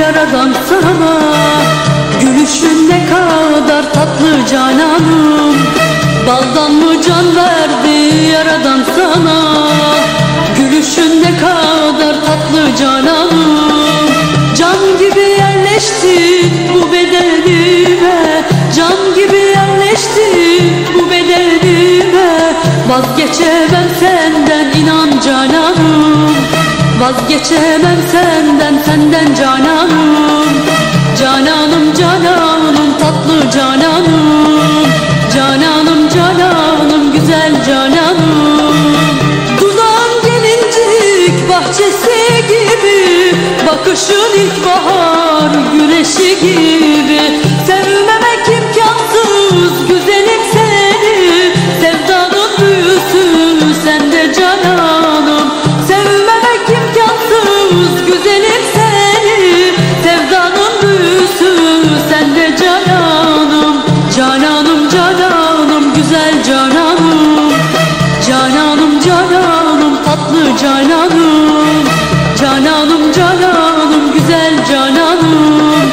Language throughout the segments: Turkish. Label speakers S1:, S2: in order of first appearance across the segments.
S1: yaradan sana. Gülüşün ne kadar tatlı cananım. Baldan mı can verdi yaradan sana? Gülüşün ne kadar tatlı cananım. Can gibi yerleşti bu bedenime. Can gibi yerleşti bu bedenime. Vazgeçemem senden inan cananım Vazgeçemem senden senden cananım. Cananım cananım tatlı cananım. Cananım cananım güzel cananım. Dudağın gelincik bahçesi gibi Bakışın ilkbahar cananım Cananım cananım güzel cananım. Cananım cananım tatlı cananım. Cananım cananım güzel cananım.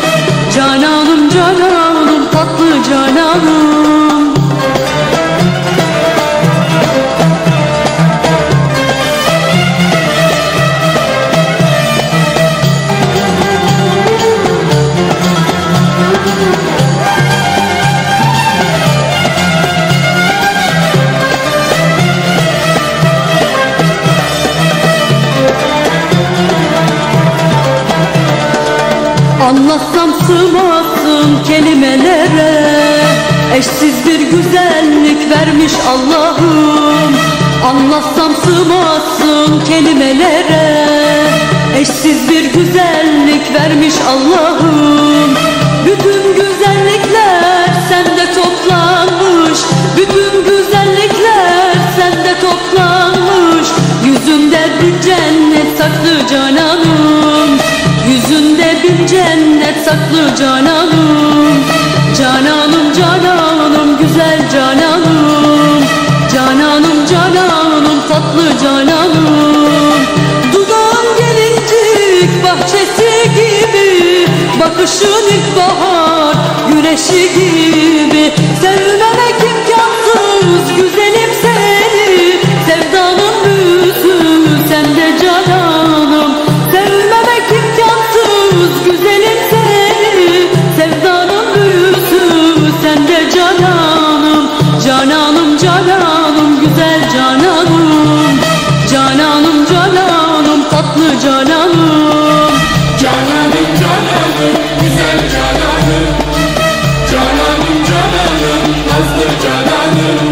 S1: Cananım cananım tatlı cananım Anlatsam sığmazsın kelimelere. Eşsiz bir güzellik vermiş Allah'ım. Anlatsam sığmazsın kelimelere. Eşsiz bir güzellik vermiş Allah'ım. Bütün güzellikler sende toplanmış. Bütün güzellikler sende toplanmış. Yüzünde bir cennet saklı cananım cennet saklı cananım Cananım cananım güzel cananım Cananım cananım tatlı cananım Dudağın gelincik bahçesi gibi Bakışın ilkbahar güneşi gibi. Sevmemek Cananım güzel cananım. Cananım cananım tatlı cananım.
S2: Cananım cananım güzel cananım. Cananım cananım nazlı cananım.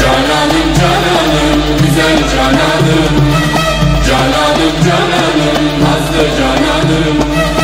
S2: Cananım cananım güzel cananım. Cananım cananım nazlı cananım